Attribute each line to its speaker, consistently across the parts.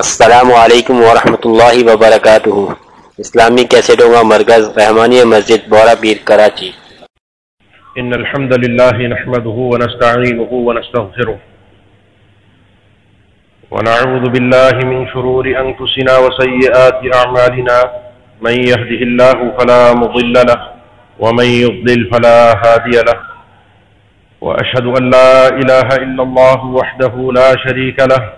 Speaker 1: السلام علیکم ورحمۃ اللہ وبرکاتہ۔ اسلامی کیسٹوں کا مرکز رحمانی مسجد بورا پیر کراچی۔
Speaker 2: ان الحمد لله نحمده ونستعينه ونستغفره ونعوذ بالله من شرور انفسنا وسيئات اعمالنا۔ من يهده الله فلا مضل له ومن يضلل فلا هادي له۔ واشهد ان لا اله الا الله وحده لا شريك له۔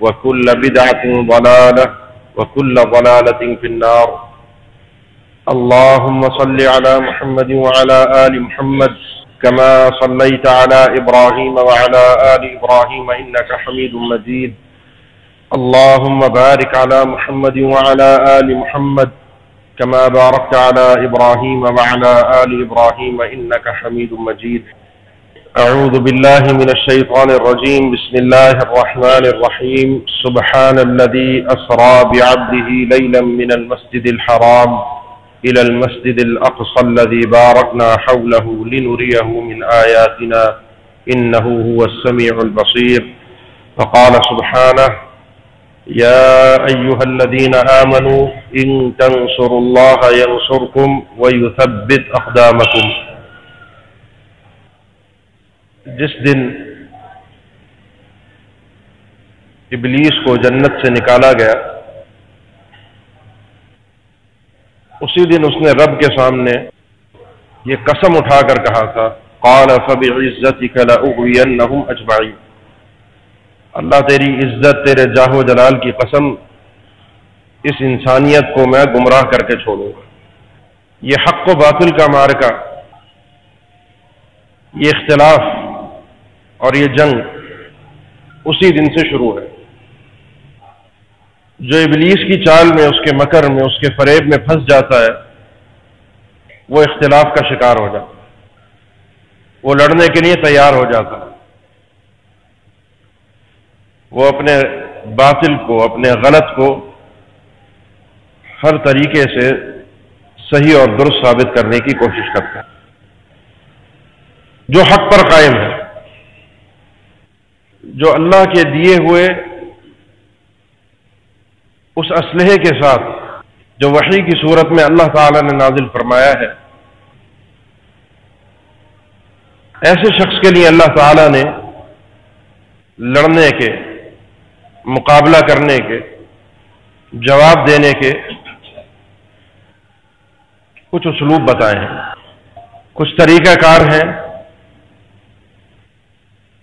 Speaker 2: وكل بدعة ضلالة، وكل ضلالة في النار. اللهم صل على محمد وعلى آل محمد، كما صليت على إبراهيم وعلى آل إبراهيم، إنك حميد مجيد. اللهم بارك على محمد وعلى آل محمد، كما باركت على إبراهيم وعلى آل إبراهيم، إنك حميد مجيد. أعوذ بالله من الشيطان الرجيم. بسم الله الرحمن الرحيم. سبحان الذي أسرى بعبده ليلا من المسجد الحرام إلى المسجد الأقصى الذي باركنا حوله لنريه من آياتنا. إنه هو السميع البصير. فقال سبحانه يا أيها الذين آمنوا، إن تنصروا الله ينصركم ويثبت أقدامكم. جس دن ابلیس کو جنت سے نکالا گیا، اسی دن اس نے رب کے سامنے یہ قسم اٹھا کر کہا تھا، قال فبعزتك اجمعین۔ اللہ تیری عزت، تیرے جاہو جلال کی قسم اس انسانیت کو میں گمراہ کر کے چھوڑوں گا۔ یہ حق و باطل کا مارکا یہ اختلاف اور یہ جنگ اسی دن سے شروع ہے۔ جو ابلیس کی چال میں، اس کے مکر میں، اس کے فریب میں پھنس جاتا ہے، وہ اختلاف کا شکار ہو جاتا ہے۔ وہ لڑنے کے لیے تیار ہو جاتا ہے۔ وہ اپنے باطل کو، اپنے غلط کو ہر طریقے سے صحیح اور درست ثابت کرنے کی کوشش کرتا ہے۔ جو حق پر قائم ہے۔ جو اللہ کے دیے ہوئے اس اسلحے کے ساتھ جو وحی کی صورت میں اللہ تعالی نے نازل فرمایا ہے، ایسے شخص کے لیے اللہ تعالی نے لڑنے کے، مقابلہ کرنے کے، جواب دینے کے کچھ اسلوب بتائے ہیں۔ کچھ طریقہ کار ہیں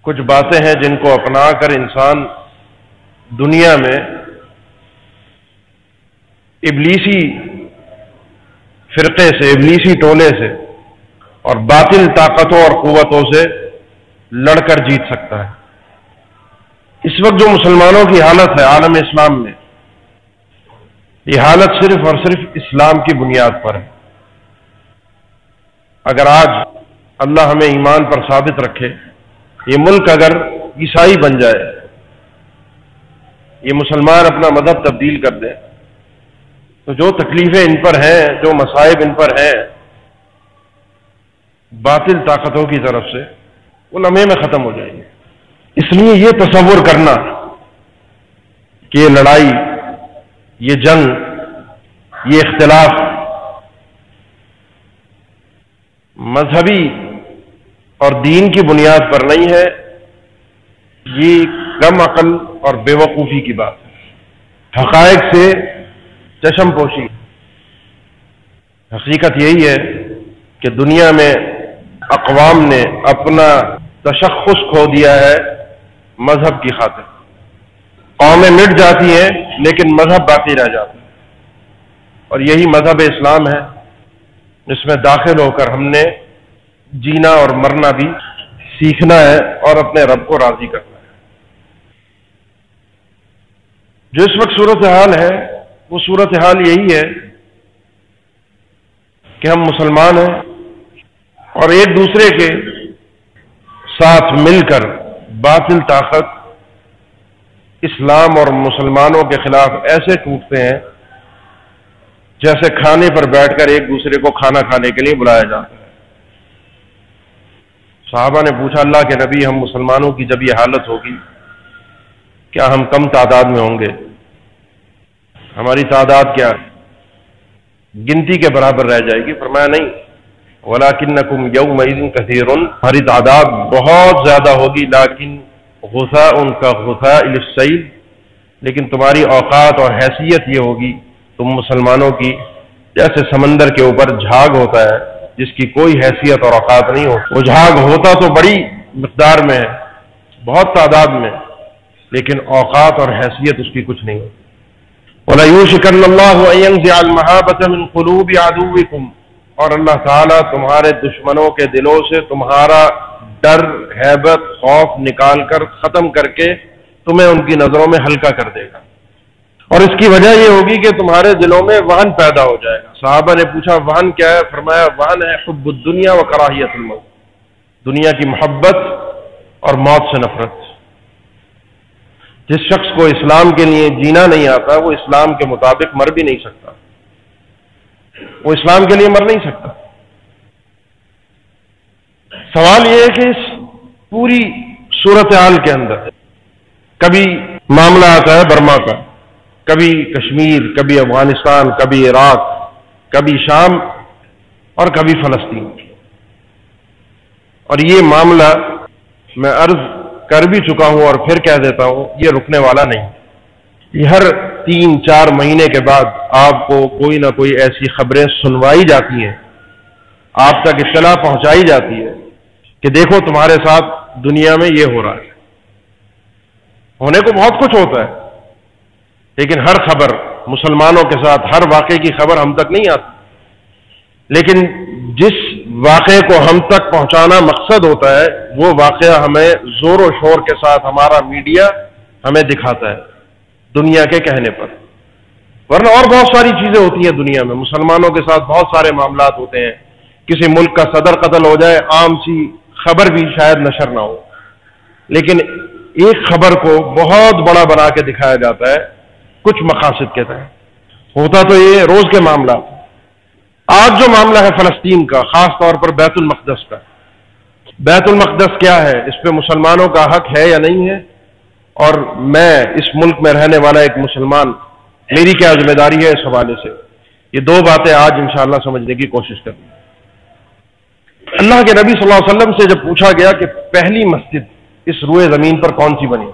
Speaker 2: کچھ باتیں ہیں جن کو اپنا کر انسان دنیا میں ابلیسی فرقے سے، ابلیسی ٹولے سے اور باطل طاقتوں اور قوتوں سے لڑ کر جیت سکتا ہے۔ اس وقت جو مسلمانوں کی حالت ہے عالم اسلام میں، یہ حالت صرف اور صرف اسلام کی بنیاد پر ہے۔ اگر آج اللہ ہمیں ایمان پر ثابت رکھے یہ ملک اگر عیسائی بن جائے، یہ مسلمان اپنا مذہب تبدیل کر دیں، تو جو تکلیفیں ان پر ہیں، جو مصائب ان پر ہیں، باطل طاقتوں کی طرف سے وہ لمحے میں ختم ہو جائیں گے۔ اس لیے یہ تصور کرنا کہ یہ لڑائی، یہ جنگ، یہ اختلاف مذہبی اور دین کی بنیاد پر نہیں ہے، یہ کم عقل اور بے وقوفی کی بات ہے۔ حقائق سے چشم پوشی۔ حقیقت یہی ہے کہ دنیا میں اقوام نے اپنا تشخص کھو دیا ہے مذہب کی خاطر۔ قومیں مٹ جاتی ہیں، لیکن مذہب باقی رہ جاتا ہے۔ اور یہی مذہب اسلام ہے، جس میں داخل ہو کر ہم نے جینا اور مرنا بھی سیکھنا ہے اور اپنے رب کو راضی کرنا ہے۔ جو اس وقت صورت حال ہے، وہ صورت حال یہی ہے کہ ہم مسلمان ہیں اور ایک دوسرے کے ساتھ مل کر باطل طاقت، اسلام اور مسلمانوں کے خلاف ایسے ٹوٹتے ہیں جیسے کھانے پر بیٹھ کر ایک دوسرے کو کھانا کھانے کے لیے بلایا جاتا ہے۔ صحابہ نے پوچھا، اللہ کے نبی، ہم مسلمانوں کی جب یہ حالت ہوگی، کیا ہم کم تعداد میں ہوں گے؟ ہماری تعداد کیا گنتی کے برابر رہ جائے گی؟ فرمایا، نہیں۔ ولاکن نقم یوم کثیر ہماری تعداد بہت زیادہ ہوگی لیکن غصہ ان کا غصہ السعید لیکن تمہاری اوقات اور حیثیت یہ ہوگی، تم مسلمانوں کی جیسے سمندر کے اوپر جھاگ ہوتا ہے جس کی کوئی حیثیت اور اوقات نہیں ہو۔ وہ جھاگ ہوتا تو بڑی مقدار میں ہے بہت تعداد میں، لیکن اوقات اور حیثیت اس کی کچھ نہیں ہوتی قلوب عدوكم۔ اور اللہ تعالیٰ تمہارے دشمنوں کے دلوں سے تمہارا ڈر حیبت خوف نکال کر ختم کر کے تمہیں ان کی نظروں میں ہلکا کر دے گا۔ اور اس کی وجہ یہ ہوگی کہ تمہارے دلوں میں وہن پیدا ہو جائے گا۔ صحابہ نے پوچھا، وہن کیا ہے؟ فرمایا، وہن ہے حب الدنیا و کراہیت الموت۔ دنیا کی محبت اور موت سے نفرت۔ جس شخص کو اسلام کے لیے جینا نہیں آتا، وہ اسلام کے مطابق مر بھی نہیں سکتا۔ وہ اسلام کے لیے مر نہیں سکتا۔ سوال یہ ہے کہ اس پوری صورتحال کے اندر کبھی معاملہ آتا ہے برما کا۔ کبھی کشمیر، کبھی افغانستان، کبھی عراق، کبھی شام اور کبھی فلسطین۔ اور یہ معاملہ میں عرض کر بھی چکا ہوں اور پھر کہہ دیتا ہوں، یہ رکنے والا نہیں۔ یہ ہر تین چار مہینے کے بعد آپ کو کوئی نہ کوئی ایسی خبریں سنوائی جاتی ہیں۔ آپ تک اطلاع پہنچائی جاتی ہے کہ دیکھو تمہارے ساتھ دنیا میں یہ ہو رہا ہے۔ ہونے کو بہت کچھ ہوتا ہے۔ لیکن ہر خبر مسلمانوں کے ساتھ، ہر واقعے کی خبر ہم تک نہیں آتی۔ لیکن جس واقعے کو ہم تک پہنچانا مقصد ہوتا ہے، وہ واقعہ ہمیں زور و شور کے ساتھ ہمارا میڈیا ہمیں دکھاتا ہے دنیا کے کہنے پر۔ ورنہ اور بہت ساری چیزیں ہوتی ہیں دنیا میں۔ مسلمانوں کے ساتھ بہت سارے معاملات ہوتے ہیں۔ کسی ملک کا صدر قتل ہو جائے، عام سی خبر بھی شاید نشر نہ ہو۔ لیکن ایک خبر کو بہت بڑا بنا کے دکھایا جاتا ہے۔ کچھ مقاصد کے تحت ہوتا تو یہ روز کے معاملہ۔ آج جو معاملہ ہے فلسطین کا، خاص طور پر بیت المقدس کا۔ بیت المقدس کیا ہے؟ اس پہ مسلمانوں کا حق ہے یا نہیں ہے؟ اور میں اس ملک میں رہنے والا ایک مسلمان، میری کیا ذمہ داری ہے اس حوالے سے؟ یہ دو باتیں آج انشاءاللہ سمجھنے کی کوشش کروں۔ اللہ کے نبی صلی اللہ علیہ وسلم سے جب پوچھا گیا کہ پہلی مسجد اس روئے زمین پر کون سی بنی؟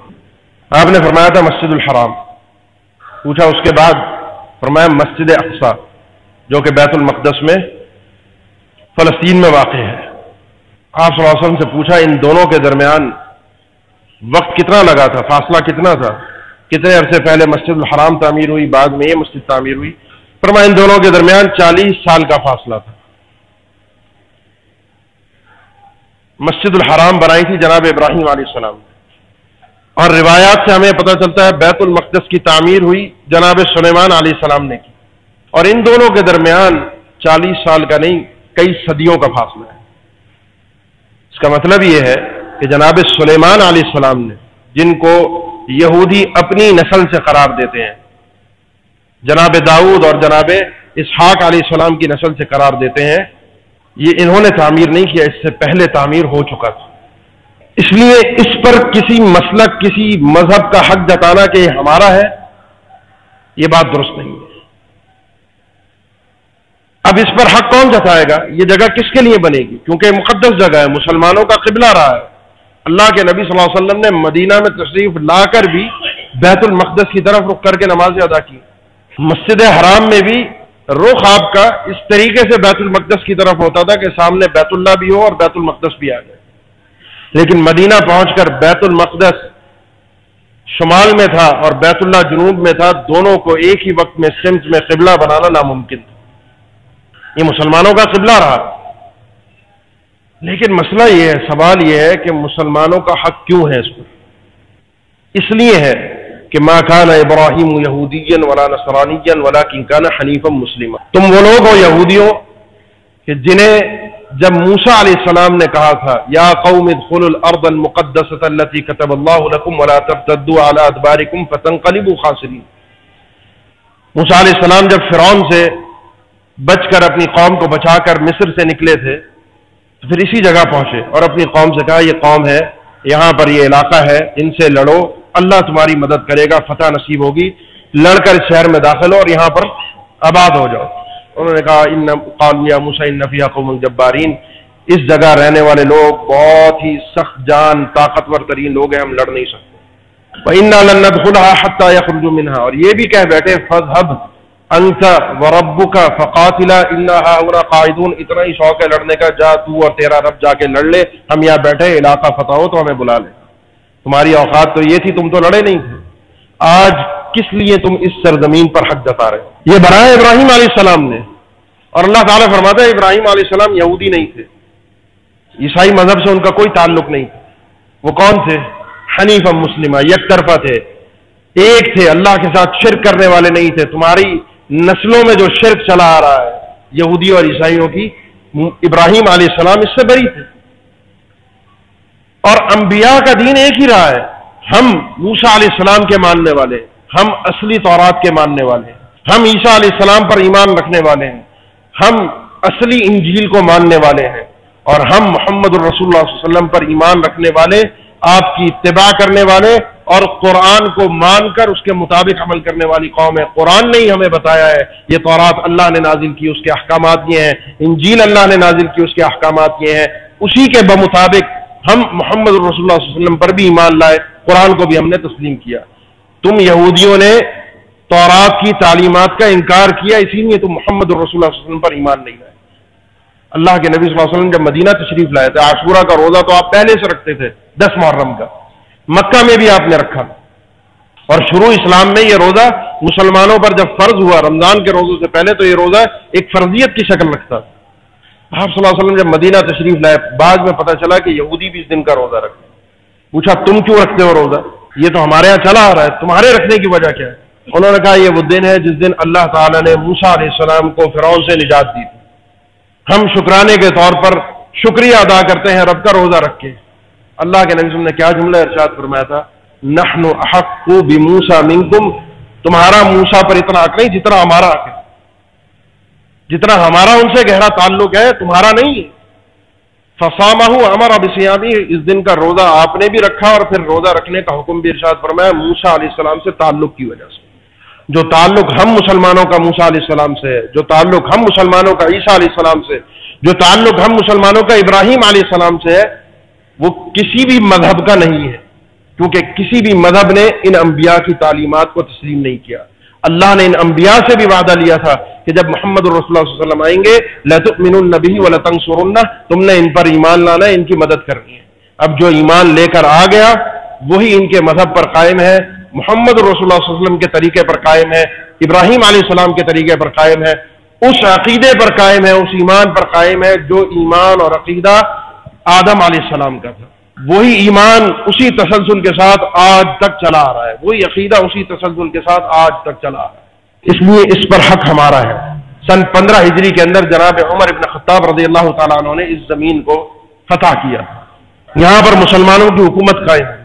Speaker 2: آپ نے فرمایا تھا مسجد الحرام۔ پوچھا اس کے بعد، فرمایا مسجد اقسا جو کہ بیت المقدس میں فلسطین میں واقع ہے۔ آپ صلی اللہ علیہ وسلم سے پوچھا، ان دونوں کے درمیان وقت کتنا لگا تھا؟ فاصلہ کتنا تھا؟ کتنے عرصے پہلے مسجد الحرام تعمیر ہوئی، بعد میں یہ مسجد تعمیر ہوئی؟ فرمایا ان دونوں کے درمیان چالیس سال کا فاصلہ تھا۔ مسجد الحرام بنائی تھی جناب ابراہیم علیہ السلام۔ نے اور روایات سے ہمیں پتہ چلتا ہے بیت المقدس کی تعمیر ہوئی جناب سلیمان علیہ السلام نے کی۔ اور ان دونوں کے درمیان چالیس سال کا نہیں، کئی صدیوں کا فاصلہ ہے۔ اس کا مطلب یہ ہے کہ جناب سلیمان علیہ السلام نے، جن کو یہودی اپنی نسل سے قرار دیتے ہیں، جناب داؤد اور جناب اسحاق علیہ السلام کی نسل سے قرار دیتے ہیں، یہ انہوں نے تعمیر نہیں کیا، اس سے پہلے تعمیر ہو چکا تھا۔ اس لیے اس پر کسی مسلک، کسی مذہب کا حق جتانا کہ یہ ہمارا ہے، یہ بات درست نہیں ہے۔ اب اس پر حق کون جتائے گا؟ یہ جگہ کس کے لیے بنے گی؟ کیونکہ مقدس جگہ ہے، مسلمانوں کا قبلہ رہا ہے۔ اللہ کے نبی صلی اللہ علیہ وسلم نے مدینہ میں تشریف لا کر بھی بیت المقدس کی طرف رخ کر کے نمازیں ادا کی۔ مسجد حرام میں بھی رخ آپ کا اس طریقے سے بیت المقدس کی طرف ہوتا تھا کہ سامنے بیت اللہ بھی ہو اور بیت المقدس بھی آ جائے لیکن مدینہ پہنچ کر بیت المقدس شمال میں تھا اور بیت اللہ جنوب میں تھا، دونوں کو ایک ہی وقت میں سمت میں قبلہ بنانا ناممکن تھا۔ یہ مسلمانوں کا قبلہ رہا۔ لیکن مسئلہ یہ ہے، سوال یہ ہے کہ مسلمانوں کا حق کیوں ہے اس پر؟ اس لیے ہے کہ ماں کان ابراہیم یہودین ولا نسرانی ولا کان حنیف مسلم تم وہ لوگ ہو یہودیوں کہ جنہیں جب موسا علیہ السلام نے کہا تھا، یا قوم ادخلوا الارض المقدسه التي كتب الله لكم ولا ترتدوا على ادباركم فتنقلبوا خاسرين موسا علیہ السلام جب فرعون سے بچ کر اپنی قوم کو بچا کر مصر سے نکلے تھے، تو پھر اسی جگہ پہنچے اور اپنی قوم سے کہا، یہ قوم ہے، یہاں پر یہ علاقہ ہے، ان سے لڑو، اللہ تمہاری مدد کرے گا، فتح نصیب ہوگی، لڑ کر اس شہر میں داخل ہو اور یہاں پر آباد ہو جاؤ. انہوں نے کہا، ان قالیا موسا نفیہ قوم جبارین. اس جگہ رہنے والے لوگ بہت ہی سخت جان، طاقتور ترین لوگ ہیں، ہم لڑ نہیں سکتے۔ خدا حتہ منہا اور یہ بھی کہہ بیٹھے فض حب انت کا فقاتلا اللہ قائدون اتنا ہی شوق ہے لڑنے کا، جا تو اور تیرا رب جا کے لڑ لے، ہم یہاں بیٹھے، علاقہ فتح ہو تو ہمیں بلا لے۔ تمہاری اوقات تو یہ تھی، تم تو لڑے نہیں تھے۔ آج کس لیے تم اس سرزمین پر حق جتا رہے یہ بنایا ابراہیم علیہ السلام نے۔ اور اللہ تعالیٰ فرماتا ہے ابراہیم علیہ السلام یہودی نہیں تھے۔ عیسائی مذہب سے ان کا کوئی تعلق نہیں تھا۔ وہ کون تھے؟ حنیف مسلمہ، یک طرفہ تھے۔ ایک تھے، اللہ کے ساتھ شرک کرنے والے نہیں تھے۔ تمہاری نسلوں میں جو شرک چلا آ رہا ہے، یہودی اور عیسائیوں کی، ابراہیم علیہ السلام اس سے بری تھے۔ اور انبیاء کا دین ایک ہی رہا ہے۔ ہم موسا علیہ السلام کے ماننے والے ہم اصلی طورات کے ماننے والے ہیں، ہم عیسیٰ علیہ السلام پر ایمان رکھنے والے ہیں، ہم اصلی انجیل کو ماننے والے ہیں اور ہم محمد الرسول اللہ علیہ وسلم پر ایمان رکھنے والے، آپ کی اتباع کرنے والے اور قرآن کو مان کر اس کے مطابق عمل کرنے والی قوم ہے۔ قرآن نے ہی ہمیں بتایا ہے، یہ طورات اللہ نے نازل کی، اس کے احکامات یہ ہیں۔ انجیل اللہ نے نازل کی، اس کے احکامات یہ ہیں۔ اسی کے بمطابق ہم محمد الرسول اللہ علیہ وسلم پر بھی ایمان لائے، قرآن کو بھی ہم نے تسلیم کیا۔ تم یہودیوں نے تورات کی تعلیمات کا انکار کیا، اسی لیے تم محمد الرسول اللہ علیہ وسلم پر ایمان نہیں لائے۔ اللہ کے نبی صلی اللہ علیہ وسلم جب مدینہ تشریف لائے تھے، عاشورہ کا روزہ تو آپ پہلے سے رکھتے تھے، دس محرم کا۔ مکہ میں بھی آپ نے رکھا۔ اور شروع اسلام میں یہ روزہ مسلمانوں پر جب فرض ہوا، رمضان کے روزوں سے پہلے تو یہ روزہ ایک فرضیت کی شکل رکھتا آپ صلی اللہ علیہ وسلم جب مدینہ تشریف لائے، بعد میں پتہ چلا کہ یہودی بھی اس دن کا روزہ رکھتے پوچھا، تم کیوں رکھتے ہو روزہ؟ یہ تو ہمارے یہاں چلا آ رہا ہے، تمہارے رکھنے کی وجہ کیا ہے؟ انہوں نے کہا، یہ وہ دن ہے جس دن اللہ تعالیٰ نے موسا علیہ السلام کو فرعون سے نجات دی۔ تھی ہم شکرانے کے طور پر شکریہ ادا کرتے ہیں رب کا روزہ رکھ کے۔ اللہ کے نبی نے کیا جملہ ارشاد فرمایا تھا؟ نحن احق بموسا منکم۔ تمہارا موسا پر اتنا حق نہیں، جتنا ہمارا حق ہے۔ جتنا ہمارا ان سے گہرا تعلق ہے، تمہارا نہیں ہے۔ فسامہ امر اب اس دن کا روزہ آپ نے بھی رکھا اور پھر روزہ رکھنے کا حکم بھی ارشاد فرمایا موسا علیہ السلام سے تعلق کی وجہ سے۔ جو تعلق ہم مسلمانوں کا موسا علیہ السلام سے ہے جو تعلق ہم مسلمانوں کا عیسیٰ علیہ السلام سے، جو تعلق ہم مسلمانوں کا ابراہیم علیہ السلام سے ہے، وہ کسی بھی مذہب کا نہیں ہے۔ کیونکہ کسی بھی مذہب نے ان انبیاء کی تعلیمات کو تسلیم نہیں کیا۔ اللہ نے ان انبیاء سے بھی وعدہ لیا تھا کہ جب محمد الرسول اللہ علیہ وسلم آئیں گے لتؤمن النبی و لطنگ تم نے ان پر ایمان لانا ہے ان کی مدد کرنی ہے۔ اب جو ایمان لے کر آ گیا، وہی ان کے مذہب پر قائم ہے۔ محمد الرسول اللہ علیہ وسلم کے طریقے پر قائم ہے۔ ابراہیم علیہ السلام کے طریقے پر قائم ہے۔ اس عقیدے پر قائم ہے، اس ایمان پر قائم ہے جو ایمان اور عقیدہ آدم علیہ السلام کا تھا۔ وہی ایمان اسی تسلسل کے ساتھ آج تک چلا آ رہا ہے۔ وہی عقیدہ اسی تسلسل کے ساتھ آج تک چلا آ رہا ہے۔ اس لیے اس پر حق ہمارا ہے۔ سن پندرہ ہجری کے اندر جناب عمر ابن خطاب رضی اللہ تعالیٰ عنہ نے اس زمین کو فتح کیا۔ یہاں پر مسلمانوں کی حکومت قائم ہے۔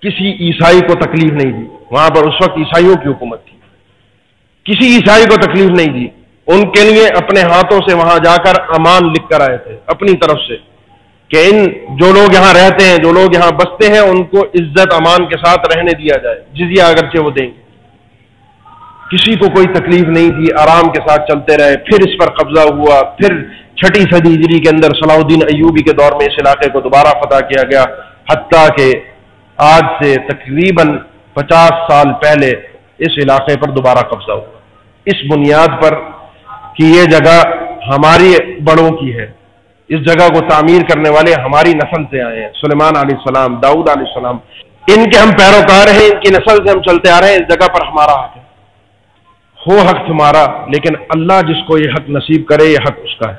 Speaker 2: کسی عیسائی کو تکلیف نہیں دی۔ وہاں پر اس وقت عیسائیوں کی حکومت تھی۔ کسی عیسائی کو تکلیف نہیں دی۔ ان کے لیے اپنے ہاتھوں سے وہاں جا کر امان لکھ کر آئے تھے، اپنی طرف سے۔ کہ ان جو لوگ یہاں رہتے ہیں، جو لوگ یہاں بستے ہیں، ان کو عزت امان کے ساتھ رہنے دیا جائے جزیا اگرچہ وہ دیں گے۔ کسی کو کوئی تکلیف نہیں تھی، آرام کے ساتھ چلتے رہے۔ پھر اس پر قبضہ ہوا۔ پھر چھٹی صدی ہجری کے اندر صلاح الدین ایوبی کے دور میں اس علاقے کو دوبارہ فتح کیا گیا۔ حتیٰ کہ آج سے تقریباً پچاس سال پہلے اس علاقے پر دوبارہ قبضہ ہوا۔ اس بنیاد پر کہ یہ جگہ ہماری بڑوں کی ہے۔ اس جگہ کو تعمیر کرنے والے ہماری نسل سے آئے ہیں۔ سلیمان علیہ السلام، داؤد علیہ السلام، ان کے ہم پیروکار ہیں، ان کی نسل سے ہم چلتے آ رہے ہیں، اس جگہ پر ہمارا حق ہے۔ ہو حق تمہارا، لیکن اللہ جس کو یہ حق نصیب کرے، یہ حق اس کا ہے۔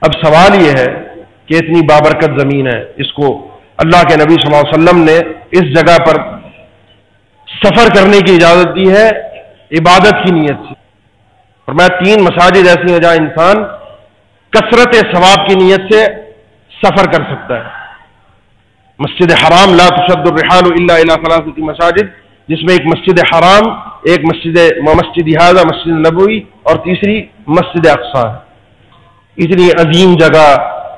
Speaker 2: اب سوال یہ ہے کہ اتنی بابرکت زمین ہے، اس کو اللہ کے نبی صلی اللہ علیہ وسلم نے اس جگہ پر سفر کرنے کی اجازت دی ہے، عبادت کی نیت سے۔ اور میں تین مساجد ایسی ہیں جہاں انسان کثرت ثواب کی نیت سے سفر کر سکتا ہے۔ مسجد حرام، لا تشد الرحال الا الى ثلاثه مساجد، جس میں ایک مسجد حرام، ایک مسجد مسجد حاضہ مسجد نبوی، اور تیسری مسجد اقسا ہے اتنی عظیم جگہ،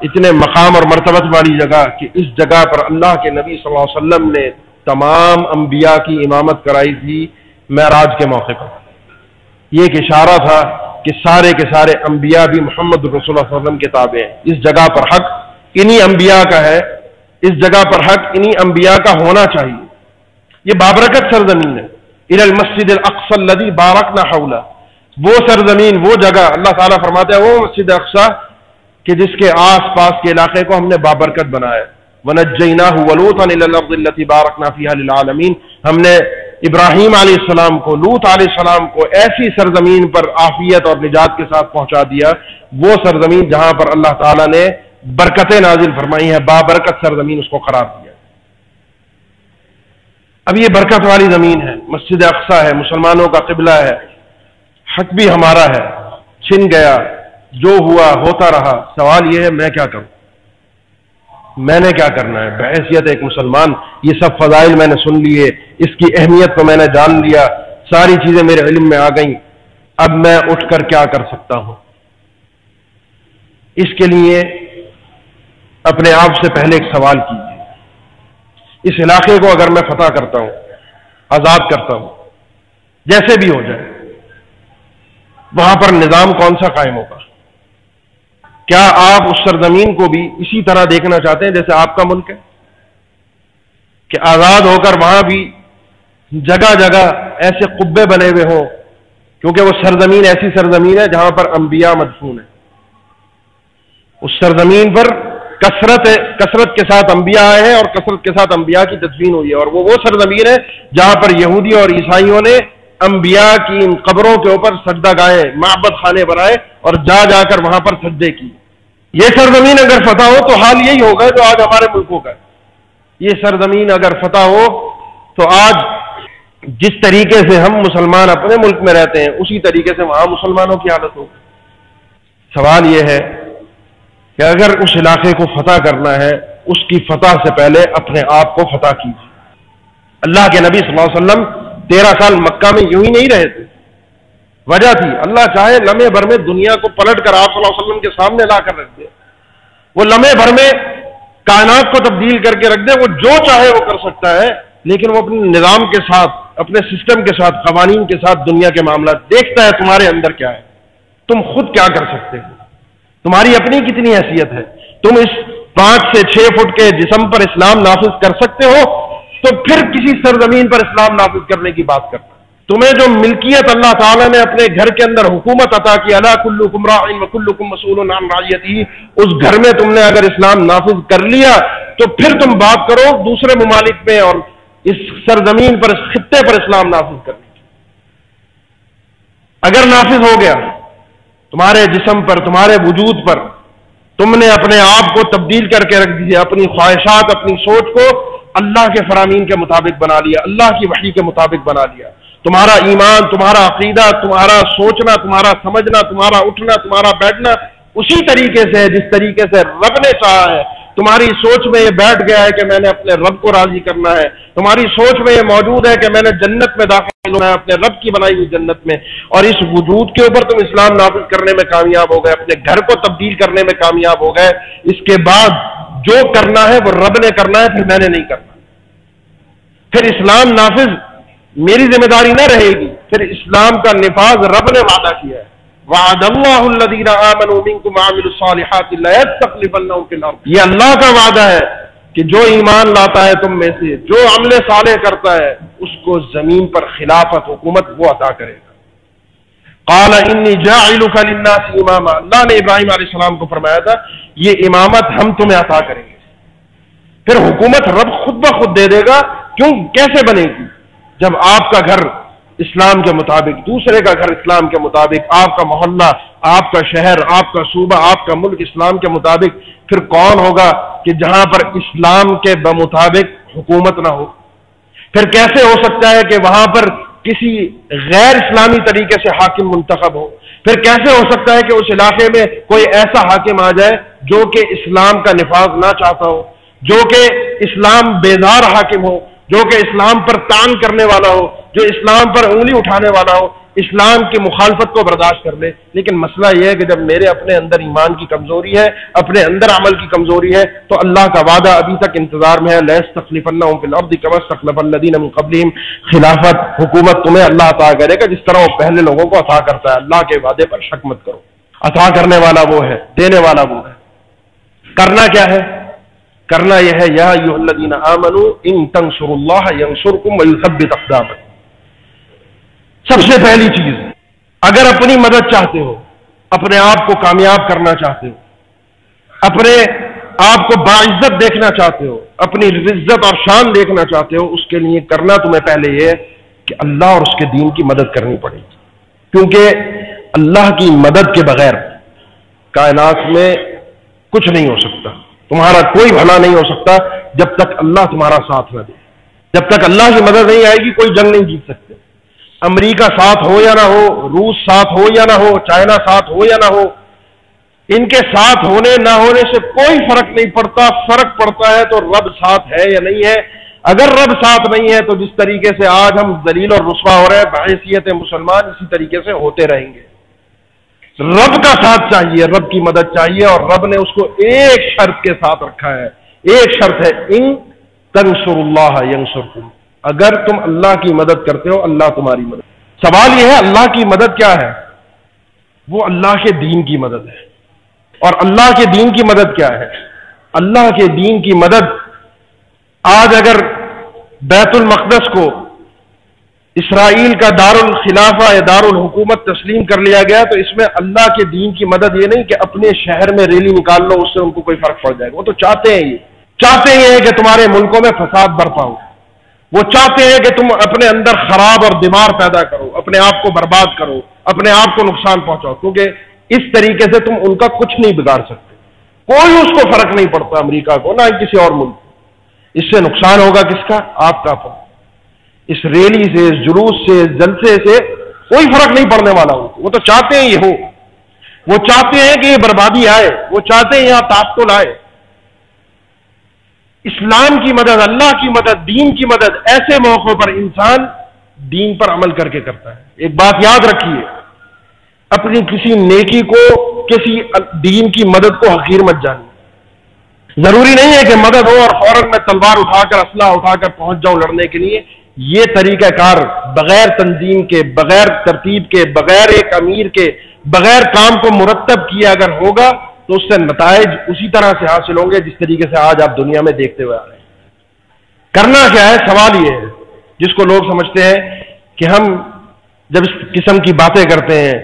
Speaker 2: اتنے مقام اور مرتبت والی جگہ کہ اس جگہ پر اللہ کے نبی صلی اللہ علیہ وسلم نے تمام انبیاء کی امامت کرائی تھی، معراج کے موقع پر۔ یہ ایک اشارہ تھا کہ سارے کے سارے انبیاء بھی محمد رسول اللہ صلی اللہ علیہ وسلم کے تابع ہیں۔ اس جگہ پر حق انہی انبیاء کا ہے۔ اس جگہ پر حق انہی انبیاء کا ہونا چاہیے۔ یہ بابرکت سرزمین ہے۔ ار المسد الاقصى الذي بارکنا حولا وہ سرزمین، وہ جگہ اللہ تعالیٰ فرماتا ہے وہ مسجد اقسا کہ جس کے آس پاس کے علاقے کو ہم نے بابرکت بنایا ونجیناہ ولوطا الى الارض التي بارکنا فيها للعالمین ہم نے ابراہیم علیہ السلام کو لوت علیہ السلام کو ایسی سرزمین پر آفیت اور نجات کے ساتھ پہنچا دیا، وہ سرزمین جہاں پر اللہ تعالیٰ نے برکتیں نازل فرمائی ہیں، بابرکت سرزمین اس کو قرار دیا۔ اب یہ برکت والی زمین ہے، مسجد اقسا ہے، مسلمانوں کا قبلہ ہے، حق بھی ہمارا ہے، چھن گیا، جو ہوا ہوتا رہا، سوال یہ ہے میں کیا کروں؟ میں نے کیا کرنا ہے؟ بحیثیت ایک مسلمان، یہ سب فضائل میں نے سن لیے، اس کی اہمیت کو میں نے جان لیا، ساری چیزیں میرے علم میں آ گئیں۔ اب میں اٹھ کر کیا کر سکتا ہوں؟ اس کے لیے اپنے آپ سے پہلے ایک سوال کیجیے۔ اس علاقے کو اگر میں فتح کرتا ہوں، آزاد کرتا ہوں، جیسے بھی ہو جائے، وہاں پر نظام کون سا قائم ہوگا؟ کیا آپ اس سرزمین کو بھی اسی طرح دیکھنا چاہتے ہیں جیسے آپ کا ملک ہے؟ کہ آزاد ہو کر وہاں بھی جگہ جگہ ایسے قبے بنے ہوئے ہوں، کیونکہ وہ سرزمین ایسی سرزمین ہے جہاں پر انبیاء مدفون ہے اس سرزمین پر کثرت کثرت کے ساتھ انبیاء آئے ہیں اور کثرت کے ساتھ انبیاء کی تدفین ہوئی ہے۔ اور وہ وہ سرزمین ہے جہاں پر یہودی اور عیسائیوں نے انبیاء کی ان قبروں کے اوپر سجدہ گائے محبت خانے بنائے اور جا جا کر وہاں پر سجدے کی۔ یہ سرزمین اگر فتح ہو تو حال یہی ہوگا جو آج ہمارے ملکوں کا یہ سرزمین اگر فتح ہو تو آج جس طریقے سے ہم مسلمان اپنے ملک میں رہتے ہیں، اسی طریقے سے وہاں مسلمانوں کی حالت ہوگی۔ سوال یہ ہے کہ اگر اس علاقے کو فتح کرنا ہے، اس کی فتح سے پہلے اپنے آپ کو فتح کیجیے۔ اللہ کے نبی صلی اللہ علیہ وسلم تیرہ سال مکہ میں یوں ہی نہیں رہے تھے۔ وجہ تھی، اللہ چاہے لمحے بھر میں دنیا کو پلٹ کر آپ صلی اللہ علیہ وسلم کے سامنے لا کر رکھ دے۔ وہ لمحے بھر میں کائنات کو تبدیل کر کے رکھ دے، وہ جو چاہے وہ کر سکتا ہے، لیکن وہ اپنے نظام کے ساتھ، اپنے سسٹم کے ساتھ، قوانین کے ساتھ دنیا کے معاملات دیکھتا ہے تمہارے اندر کیا ہے۔ تم خود کیا کر سکتے ہو؟ تمہاری اپنی کتنی حیثیت ہے؟ تم اس پانچ سے چھ فٹ کے جسم پر اسلام نافذ کر سکتے ہو؟ تو پھر کسی سرزمین پر اسلام نافذ کرنے کی بات کرتا تمہیں جو ملکیت اللہ تعالیٰ نے اپنے گھر کے اندر حکومت عطا کی اللہ کلو کمرا کلو کم مسول نام رایتی اس گھر میں تم نے اگر اسلام نافذ کر لیا تو پھر تم بات کرو دوسرے ممالک میں اور اس سرزمین پر، اس خطے پر اسلام نافذ کرنے کی اگر نافذ ہو گیا، تمہارے جسم پر، تمہارے وجود پر، تم نے اپنے آپ کو تبدیل کر کے رکھ دیا، اپنی خواہشات، اپنی سوچ کو اللہ کے فرامین کے مطابق بنا لیا، اللہ کی وحی کے مطابق بنا لیا۔ تمہارا ایمان، تمہارا عقیدہ، تمہارا سوچنا، تمہارا سمجھنا، تمہارا اٹھنا، تمہارا بیٹھنا، اسی طریقے سے ہے، جس طریقے سے رب نے چاہا ہے۔ تمہاری سوچ میں یہ بیٹھ گیا ہے کہ میں نے اپنے رب کو راضی کرنا ہے۔ تمہاری سوچ میں یہ موجود ہے کہ میں نے جنت میں داخل ہونا ہے، اپنے رب کی بنائی ہوئی جنت میں۔ اور اس وجود کے اوپر تم اسلام نافذ کرنے میں کامیاب ہو گئے، اپنے گھر کو تبدیل کرنے میں کامیاب ہو گئے۔ اس کے بعد جو کرنا ہے وہ رب نے کرنا ہے، پھر میں نے نہیں کرنا۔ پھر اسلام نافذ میری ذمہ داری نہ رہے گی۔ پھر اسلام کا نفاذ رب نے وعدہ کیا ہے۔ وعد اللہ الذین آمنوا منکم عاملوا الصالحات لا يستخلفنهم في الارض۔ یہ اللہ کا وعدہ ہے کہ جو ایمان لاتا ہے تم میں سے، جو عمل صالح کرتا ہے، اس کو زمین پر خلافت حکومت وہ عطا کرے گا۔ قال انی للناس اماما۔ اللہ نے ابراہیم علیہ السلام کو فرمایا تھا، یہ امامت ہم تمہیں عطا کریں گے۔ پھر حکومت رب خود بخود دے دے گا، کیوں؟ کیسے بنے گی؟ جب آپ کا گھر اسلام کے مطابق، دوسرے کا گھر اسلام کے مطابق، آپ کا محلہ، آپ کا شہر، آپ کا صوبہ، آپ کا ملک اسلام کے مطابق، پھر کون ہوگا کہ جہاں پر اسلام کے بمطابق حکومت نہ ہو؟ پھر کیسے ہو سکتا ہے کہ وہاں پر کسی غیر اسلامی طریقے سے حاکم منتخب ہو۔ پھر کیسے ہو سکتا ہے کہ اس علاقے میں کوئی ایسا حاکم آ جائے جو کہ اسلام کا نفاذ نہ چاہتا ہو، جو کہ اسلام بیدار حاکم ہو جو کہ اسلام پر تان کرنے والا ہو، جو اسلام پر انگلی اٹھانے والا ہو، اسلام کی مخالفت کو برداشت کر لے۔ لیکن مسئلہ یہ ہے کہ جب میرے اپنے اندر ایمان کی کمزوری ہے، اپنے اندر عمل کی کمزوری ہے، تو اللہ کا وعدہ ابھی تک انتظار میں ہے۔ لیس تکلیف اللہ قبل خلافت، حکومت تمہیں اللہ عطا کرے گا، جس طرح وہ پہلے لوگوں کو عطا کرتا ہے۔ اللہ کے وعدے پر شک مت کرو۔ عطا کرنے والا وہ ہے، دینے والا وہ ہے۔ کرنا کیا ہے؟ کرنا یہ ہے، یا الذین آمنوا ان تنصروا اللہ ینصرکم ویثبت اقدامکم۔ سب سے پہلی چیز، اگر اپنی مدد چاہتے ہو، اپنے آپ کو کامیاب کرنا چاہتے ہو، اپنے آپ کو باعزت دیکھنا چاہتے ہو، اپنی عزت اور شان دیکھنا چاہتے ہو، اس کے لیے کرنا تمہیں پہلے یہ کہ اللہ اور اس کے دین کی مدد کرنی پڑے گی۔ کیونکہ اللہ کی مدد کے بغیر کائنات میں کچھ نہیں ہو سکتا۔ تمہارا کوئی بھلا نہیں ہو سکتا جب تک اللہ تمہارا ساتھ نہ دے۔ جب تک اللہ کی مدد نہیں آئے گی، کوئی جنگ نہیں جیت سکتے۔ امریکہ ساتھ ہو یا نہ ہو، روس ساتھ ہو یا نہ ہو، چائنا ساتھ ہو یا نہ ہو، ان کے ساتھ ہونے نہ ہونے سے کوئی فرق نہیں پڑتا۔ فرق پڑتا ہے تو رب ساتھ ہے یا نہیں ہے۔ اگر رب ساتھ نہیں ہے تو جس طریقے سے آج ہم دلیل اور رسوا ہو رہے ہیں، بحیثیت مسلمان اسی طریقے سے ہوتے رہیں گے۔ رب کا ساتھ چاہیے، رب کی مدد چاہیے اور رب نے اس کو ایک شرط کے ساتھ رکھا ہے۔ ایک شرط ہے، ان تنسر اللہ ینسر اگر تم اللہ کی مدد کرتے ہو، اللہ تمہاری مدد۔ سوال یہ ہے، اللہ کی مدد کیا ہے؟ وہ اللہ کے دین کی مدد ہے۔ اور اللہ کے دین کی مدد کیا ہے؟ اللہ کے دین کی مدد آج اگر بیت المقدس کو اسرائیل کا دار الخلافہ یا دار الحکومت تسلیم کر لیا گیا تو اس میں اللہ کے دین کی مدد یہ نہیں کہ اپنے شہر میں ریلی نکال لو، اس سے ان کو کوئی فرق پڑ جائے گا۔ وہ تو چاہتے ہیں یہ۔ چاہتے ہیں کہ تمہارے ملکوں میں فساد برپا ہو۔ وہ چاہتے ہیں کہ تم اپنے اندر خراب اور بیمار پیدا کرو، اپنے آپ کو برباد کرو، اپنے آپ کو نقصان پہنچاؤ۔ کیونکہ اس طریقے سے تم ان کا کچھ نہیں بگاڑ سکتے۔ کوئی اس کو فرق نہیں پڑتا امریکہ کو، نہ کسی اور ملک کو۔ اس سے نقصان ہوگا کس کا؟ آپ کا فرق۔ اس ریلی سے اس جلوس سے اس جلسے سے کوئی فرق نہیں پڑنے والا ہو۔ وہ تو چاہتے ہیں یہ ہو۔ وہ چاہتے ہیں کہ یہ بربادی آئے۔ وہ چاہتے ہیں یہاں تاپتل آئے اسلام کی مدد، اللہ کی مدد، دین کی مدد، ایسے موقعوں پر انسان دین پر عمل کر کے کرتا ہے۔ ایک بات یاد رکھیے۔ اپنی کسی نیکی کو، کسی دین کی مدد کو حقیر مت جانی ضروری نہیں ہے کہ مدد ہو اور فوراً میں تلوار اٹھا کر، اسلحہ اٹھا کر پہنچ جاؤں لڑنے کے لیے۔ یہ طریقہ کار بغیر تنظیم کے، بغیر ترتیب کے، بغیر ایک امیر کے، بغیر کام کو مرتب کیے اگر ہوگا تو اس سے نتائج اسی طرح سے حاصل ہوں گے جس طریقے سے آج آپ دنیا میں دیکھتے ہوئے آ رہے ہیں۔ کرنا کیا ہے؟ سوال یہ ہے، جس کو لوگ سمجھتے ہیں کہ ہم جب اس قسم کی باتیں کرتے ہیں،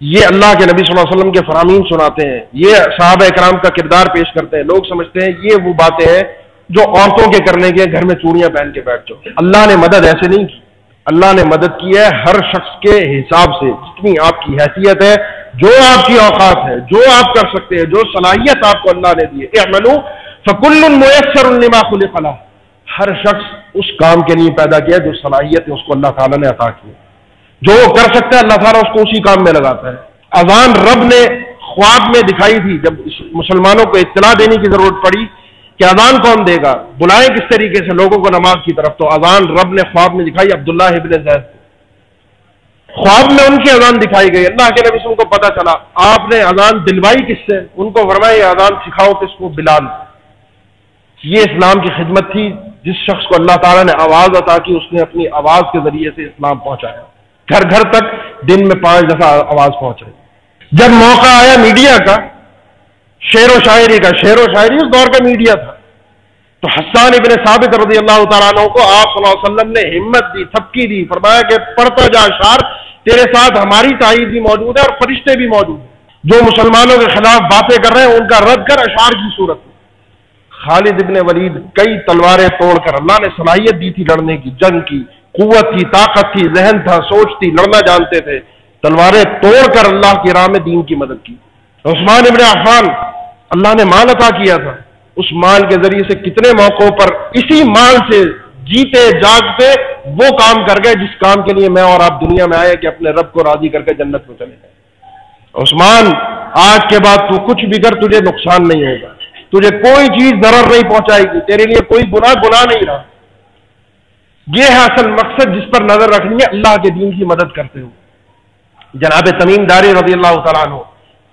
Speaker 2: یہ اللہ کے نبی صلی اللہ علیہ وسلم کے فرامین سناتے ہیں، یہ صحابہ اکرام کا کردار پیش کرتے ہیں، لوگ سمجھتے ہیں یہ وہ باتیں ہیں جو عورتوں کے کرنے کے گھر میں چوڑیاں پہن کے بیٹھ جاؤ۔ اللہ نے مدد ایسے نہیں کی۔ اللہ نے مدد کی ہے ہر شخص کے حساب سے۔ جتنی آپ کی حیثیت ہے، جو آپ کی اوقات ہے، جو آپ کر سکتے ہیں، جو صلاحیت آپ کو اللہ نے دی ہے۔ فکل میسر الما خل ہر شخص اس کام کے لیے پیدا کیا جو صلاحیت ہے اس کو اللہ تعالیٰ نے عطا کی جو وہ کر سکتا ہے، اللہ تعالیٰ اس کو اسی کام میں لگاتا ہے۔ اذان رب نے خواب میں دکھائی تھی جب مسلمانوں کو اطلاع دینے کی ضرورت پڑی۔ کہ اذان کون دے گا؟ بلائیں کس طریقے سے لوگوں کو نماز کی طرف؟ تو اذان رب نے خواب میں دکھائی عبداللہ ابن زید خواب میں ان کی اذان دکھائی گئی۔ اللہ کے نبی سے ان کو پتا چلا، آپ نے اذان دلوائی کس سے؟ ان کو فرمایا، یہ اذان سکھاؤ کس کو؟ بلال۔ یہ اسلام کی خدمت تھی جس شخص کو اللہ تعالیٰ نے آواز عطا کی، اس نے اپنی آواز کے ذریعے سے اسلام پہنچایا۔ گھر گھر تک دن میں پانچ دفعہ آواز پہنچائی۔ جب موقع آیا میڈیا کا شعر و شاعری کا، شعر و شاعری اس دور کا میڈیا تھا۔ تو حسان ابن ثابت رضی اللہ تعالیٰ عنہ کو آپ صلی اللہ علیہ وسلم نے ہمت دی، تھپکی دی، فرمایا کہ پڑھتا جا اشار تیرے ساتھ ہماری تائید بھی موجود ہے اور فرشتے بھی موجود ہیں۔ جو مسلمانوں کے خلاف باتیں کر رہے ہیں، ان کا رد کر اشار کی صورت میں۔ خالد ابن ولید کئی تلواریں توڑ کر اللہ نے صلاحیت دی تھی لڑنے کی، جنگ کی، قوت تھی طاقت تھی ذہن تھا، سوچ تھی، لڑنا جانتے تھے۔ تلواریں توڑ کر اللہ کی راہ میں دین کی مدد کی۔ عثمان ابن عفان اللہ نے مال عطا کیا تھا۔ اس مال کے ذریعے سے کتنے موقعوں پر اسی مال سے جیتے، جاگتے وہ کام کر گئے، جس کام کے لیے میں اور آپ دنیا میں آئے کہ اپنے رب کو راضی کر کے جنت میں چلے گئے۔ عثمان، آج کے بعد تو کچھ بھی کر، تجھے نقصان نہیں ہوگا۔ تجھے کوئی چیز ضرر نہیں پہنچائے گی۔ تیرے لیے کوئی گناہ گناہ نہیں رہا۔ یہ ہے اصل مقصد جس پر نظر رکھنی ہے اللہ کے دین کی مدد کرتے ہو جناب تمیم داری رضی اللہ تعالیٰ عنہ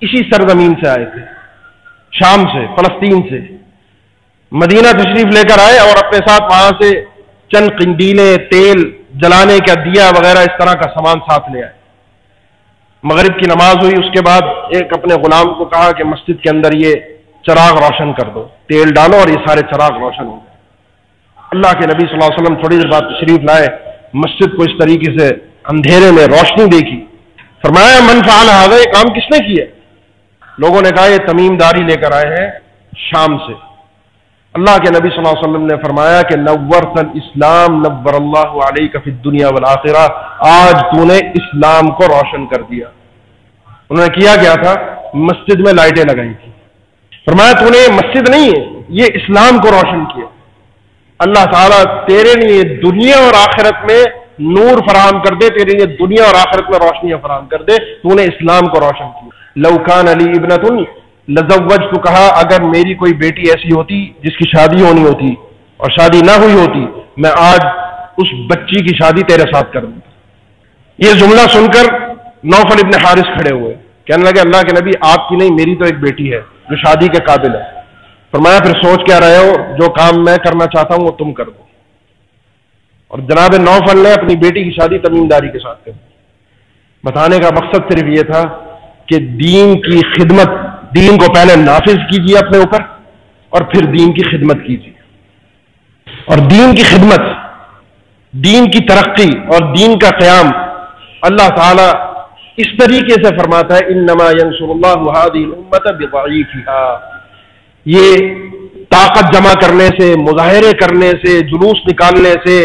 Speaker 2: اسی سرزمین سے آئے تھے۔ شام سے، فلسطین سے۔ مدینہ تشریف لے کر آئے اور اپنے ساتھ وہاں سے چند قندیلیں، تیل جلانے کا دیا وغیرہ اس طرح کا سامان ساتھ لے آئے۔ مغرب کی نماز ہوئی، اس کے بعد ایک اپنے غلام کو کہا کہ مسجد کے اندر یہ چراغ روشن کر دو، تیل ڈالو اور یہ سارے چراغ روشن ہو گئے۔ اللہ کے نبی صلی اللہ علیہ وسلم تھوڑی دیر بعد تشریف لائے، مسجد کو اس طریقے سے اندھیرے میں روشنی دیکھی۔ فرمایا، من فعال آ یہ کام کس نے کیا؟ لوگوں نے کہا یہ تمیم داری لے کر آئے ہیں شام سے۔ اللہ کے نبی صلی اللہ علیہ وسلم نے فرمایا کہ نور اسلام نور اللہ علیہ کا فی دنیا والآخرہ، آج تو نے اسلام کو روشن کر دیا۔ انہوں نے کیا گیا تھا؟ مسجد میں لائٹیں لگائی تھی فرمایا تو نے مسجد نہیں ہے، یہ اسلام کو روشن کیا۔ اللہ تعالیٰ تیرے لیے دنیا اور آخرت میں نور فراہم کر دے، تیرے لیے دنیا اور آخرت میں روشنیاں فراہم کر دے، تو نے اسلام کو روشن کیا۔ لوکان علی ابنت لزوج کو کہا، اگر میری کوئی بیٹی ایسی ہوتی جس کی شادی ہونی ہوتی اور شادی نہ ہوئی ہوتی، میں آج اس بچی کی شادی تیرے ساتھ کر دوں۔ یہ جملہ سن کر نوفل ابن حارث کھڑے ہوئے، کہنے لگے، اللہ کے نبی، آپ کی نہیں، میری تو ایک بیٹی ہے جو شادی کے قابل ہے۔ فرمایا، پھر سوچ کیا رہے ہو، جو کام میں کرنا چاہتا ہوں، وہ تم کر دو۔ اور جناب نوفل نے اپنی بیٹی کی شادی تمیم داری کے ساتھ کر دی۔ بتانے کا مقصد صرف یہ تھا کہ دین کی خدمت، دین کو پہلے نافذ کیجیے اپنے اوپر اور پھر دین کی خدمت کیجیے اور دین کی خدمت، دین کی ترقی اور دین کا قیام اللہ تعالی اس طریقے سے فرماتا ہے ان نما یہ طاقت جمع کرنے سے، مظاہرے کرنے سے، جلوس نکالنے سے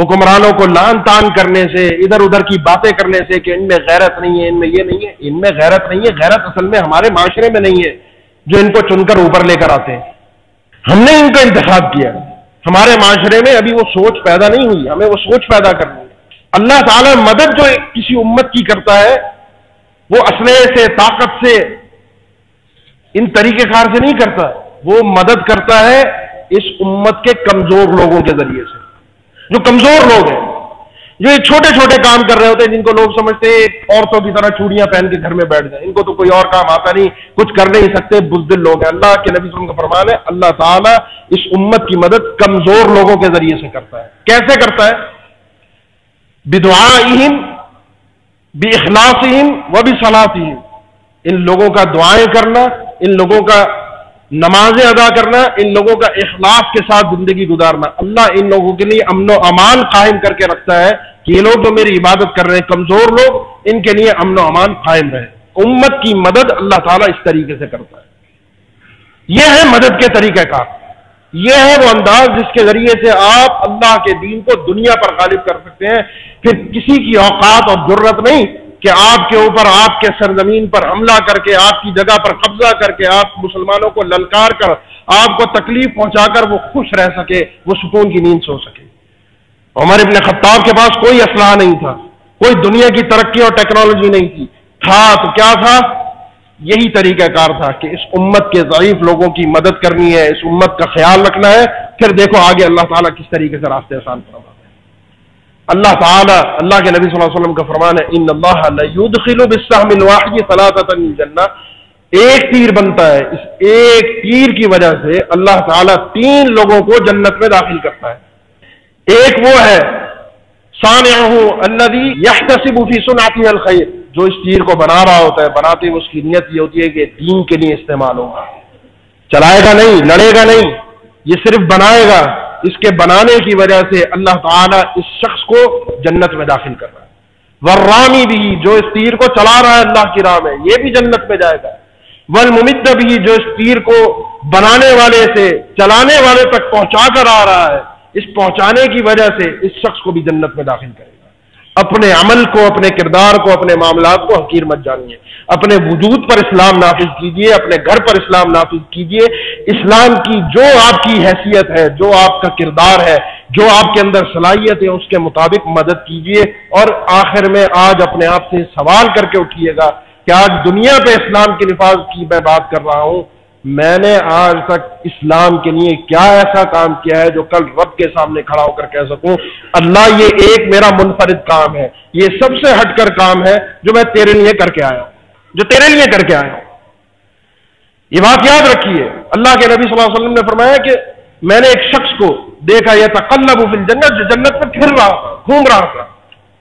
Speaker 2: حکمرانوں کو لان تان کرنے سے، ادھر ادھر کی باتیں کرنے سے کہ ان میں غیرت نہیں ہے، ان میں یہ نہیں ہے، ان میں غیرت نہیں ہے، غیرت اصل میں ہمارے معاشرے میں نہیں ہے، جو ان کو چن کر اوپر لے کر آتے ہیں۔ ہم نے ان کا انتخاب کیا۔ ہمارے معاشرے میں ابھی وہ سوچ پیدا نہیں ہوئی، ہمیں وہ سوچ پیدا کرنی ہے۔ اللہ تعالی مدد جو کسی امت کی کرتا ہے، وہ اسلحے سے، طاقت سے ان طریقہ کار سے نہیں کرتا، وہ مدد کرتا ہے اس امت کے کمزور لوگوں کے ذریعے سے۔ جو کمزور لوگ ہیں، جو یہ چھوٹے چھوٹے کام کر رہے ہوتے ہیں، جن کو لوگ سمجھتے ہیں عورتوں کی طرح چوڑیاں پہن کے گھر میں بیٹھ جائیں۔ ان کو تو کوئی اور کام آتا نہیں، کچھ کر نہیں سکتے، بزدل لوگ ہیں۔ اللہ کے نبی وسلم کا فرمان ہے، اللہ تعالیٰ اس امت کی مدد کمزور لوگوں کے ذریعے سے کرتا ہے۔ کیسے کرتا ہے؟ بدعا بھی اخلاص و بھی ان لوگوں کا دعائیں کرنا، ان لوگوں کا نمازیں ادا کرنا، ان لوگوں کا اخلاص کے ساتھ زندگی گزارنا۔ اللہ ان لوگوں کے لیے امن و امان قائم کر کے رکھتا ہے کہ یہ لوگ جو میری عبادت کر رہے ہیں، کمزور لوگ، ان کے لیے امن و امان قائم رہے۔ امت کی مدد اللہ تعالیٰ اس طریقے سے کرتا ہے۔ یہ ہے مدد کے طریقہ کار۔ یہ ہے وہ انداز جس کے ذریعے سے آپ اللہ کے دین کو دنیا پر غالب کر سکتے ہیں۔ پھر کسی کی اوقات اور ضرورت نہیں۔ کہ آپ کے اوپر، آپ کے سرزمین پر حملہ کر کے، آپ کی جگہ پر قبضہ کر کے آپ مسلمانوں کو للکار کر، آپ کو تکلیف پہنچا کر وہ خوش رہ سکے، وہ سکون کی نیند سو سکے۔ عمر ابن خطاب کے پاس کوئی اسلحہ نہیں تھا، کوئی دنیا کی ترقی اور ٹیکنالوجی نہیں تھی۔ تھا تو کیا تھا؟ یہی طریقہ کار تھا کہ اس امت کے ضعیف لوگوں کی مدد کرنی ہے، اس امت کا خیال رکھنا ہے، پھر دیکھو آگے اللہ تعالیٰ کس طریقے سے راستے آسان فرما۔ اللہ تعالیٰ، اللہ کے نبی صلی اللہ علیہ وسلم کا فرمان ہے، ان اللہ یدخل بالسهم الواحد ثلاثه الجنہ ایک تیر بنتا ہے، اس ایک تیر کی وجہ سے اللہ تعالیٰ تین لوگوں کو جنت میں داخل کرتا ہے۔ ایک وہ ہے سناتی الخیر، جو اس تیر کو بنا رہا ہوتا ہے، بناتے ہوئے اس کی نیت یہ ہوتی ہے کہ دین کے لیے استعمال ہوگا۔ چلائے گا نہیں، لڑے گا نہیں، یہ صرف بنائے گا۔ اس کے بنانے کی وجہ سے اللہ تعالیٰ اس شخص کو جنت میں داخل کر رہا ہے۔ ورانی بھی جو اس تیر کو چلا رہا ہے اللہ کی راہ میں، یہ بھی جنت میں جائے گا۔ ول بھی جو اس تیر کو بنانے والے سے، چلانے والے تک پہنچا کر آ رہا ہے، اس پہنچانے کی وجہ سے اس شخص کو بھی جنت میں داخل کرے گا۔ اپنے عمل کو، اپنے کردار کو، اپنے معاملات کو حقیر مت جانیے۔ اپنے وجود پر اسلام نافذ کیجیے، اپنے گھر پر اسلام نافذ کیجیے۔ اسلام کی جو آپ کی حیثیت ہے، جو آپ کا کردار ہے، جو آپ کے اندر صلاحیت ہے، اس کے مطابق مدد کیجیے اور آخر میں آج اپنے آپ سے سوال کر کے اٹھیے گا کہ آج دنیا پہ اسلام کے نفاذ کی میں بات کر رہا ہوں۔ میں نے آج تک اسلام کے لیے کیا ایسا کام کیا ہے جو کل رب کے سامنے کھڑا ہو کر کہہ سکوں، اللہ یہ ایک میرا منفرد کام ہے، یہ سب سے ہٹ کر کام ہے جو میں تیرے لیے کر کے آیا ہوں۔ جو تیرے لیے کر کے آیا ہوں۔ یہ بات یاد رکھیے، اللہ کے نبی صلی اللہ علیہ وسلم نے فرمایا کہ میں نے ایک شخص کو دیکھا یہ تقلب فی الجنت، جو جنت میں پھر رہا تھا، گھوم رہا تھا۔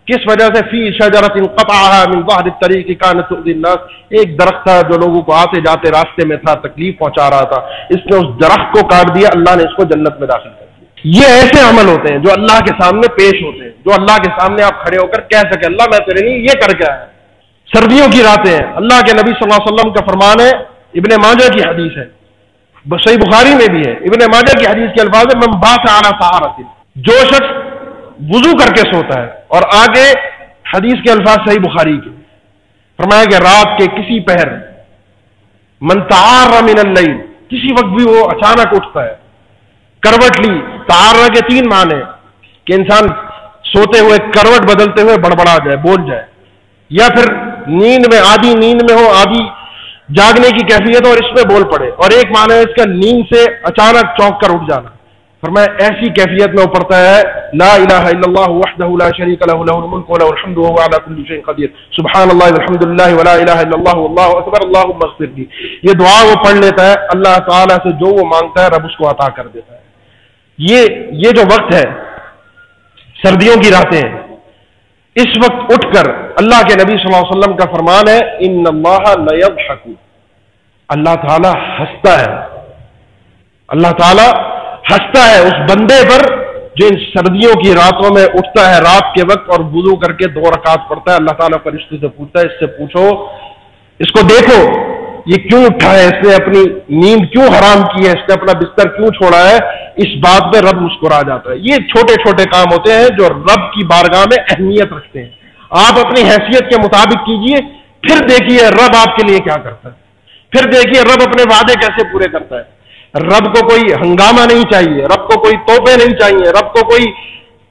Speaker 2: کس وجہ سے؟ فی شجرت من ظهر الطريق كانت تؤذي الناس۔ ایک درخت تھا جو لوگوں کو آتے جاتے راستے میں تھا، تکلیف پہنچا رہا تھا۔ اس نے اس درخت کو کاٹ دیا، اللہ نے اس کو جنت میں داخل کر دیا۔ یہ ایسے عمل ہوتے ہیں جو اللہ کے سامنے پیش ہوتے ہیں، جو اللہ کے سامنے آپ کھڑے ہو کر کہہ سکے اللہ میں تیرے لیے یہ کر کے آیا سردیوں کی راتیں ہیں۔ اللہ کے نبی صلی اللہ علیہ وسلم کا فرمان ہے ابن ماجہ کی حدیث ہے۔ صحیح بخاری میں بھی ہے۔ ابن ماجہ کی حدیث کے الفاظ ہے من بات آنا سہارت جو شخص وضو کر کے سوتا ہے اور آگے حدیث کے الفاظ صحیح بخاری کے۔ فرمایا کہ رات کے کسی پہر منتار من اللیل، کسی وقت بھی وہ اچانک اٹھتا ہے۔ کروٹ لی تار کے تین معنی کہ انسان سوتے ہوئے کروٹ بدلتے ہوئے بڑبڑا جائے، بول جائے۔ یا پھر نیند میں، آدھی نیند میں ہو، آدھی جاگنے کی کیفیت اور اس میں بول پڑے اور ایک معنی ہے اس کا نیند سے اچانک چونک کر اٹھ جانا۔ فرمایا، ایسی کیفیت میں پڑتا ہے، لا الہ الا اللہ وحدہ لا شریک له له الملك وله الحمد وهو على كل شيء قدیر۔ سبحان اللہ والحمد للہ ولا الہ الا اللہ والله اکبر اللهم اغفر لي۔ یہ دعا وہ پڑھ لیتا ہے، اللہ تعالی سے جو وہ مانگتا ہے، رب اس کو عطا کر دیتا ہے۔ یہ یہ جو وقت ہے، سردیوں کی راتیں ہیں۔ اس وقت اٹھ کر اللہ کے نبی صلی اللہ علیہ وسلم کا فرمان ہے، ان اللہ لیضحک اللہ تعالی ہنستا ہے۔ اللہ تعالی ہنستا ہے اس بندے پر جو ان سردیوں کی راتوں میں اٹھتا ہے، رات کے وقت اور وضو کر کے دو رکعت پڑتا ہے۔ اللہ تعالیٰ فرشتے سے پوچھتا ہے، اس سے پوچھو، اس کو دیکھو۔ یہ کیوں اٹھا ہے اس نے اپنی نیند کیوں حرام کی ہے؟ اس نے اپنا بستر کیوں چھوڑا ہے؟ اس بات میں رب مسکرا جاتا ہے۔ یہ چھوٹے چھوٹے کام ہوتے ہیں جو رب کی بارگاہ میں اہمیت رکھتے ہیں۔ آپ اپنی حیثیت کے مطابق کیجیے، پھر دیکھیے رب آپ کے لیے کیا کرتا ہے۔ پھر دیکھیے رب اپنے وعدے کیسے پورے کرتا ہے۔ رب کو کوئی ہنگامہ نہیں چاہیے، رب کو کوئی توپے نہیں چاہیے، رب کو کوئی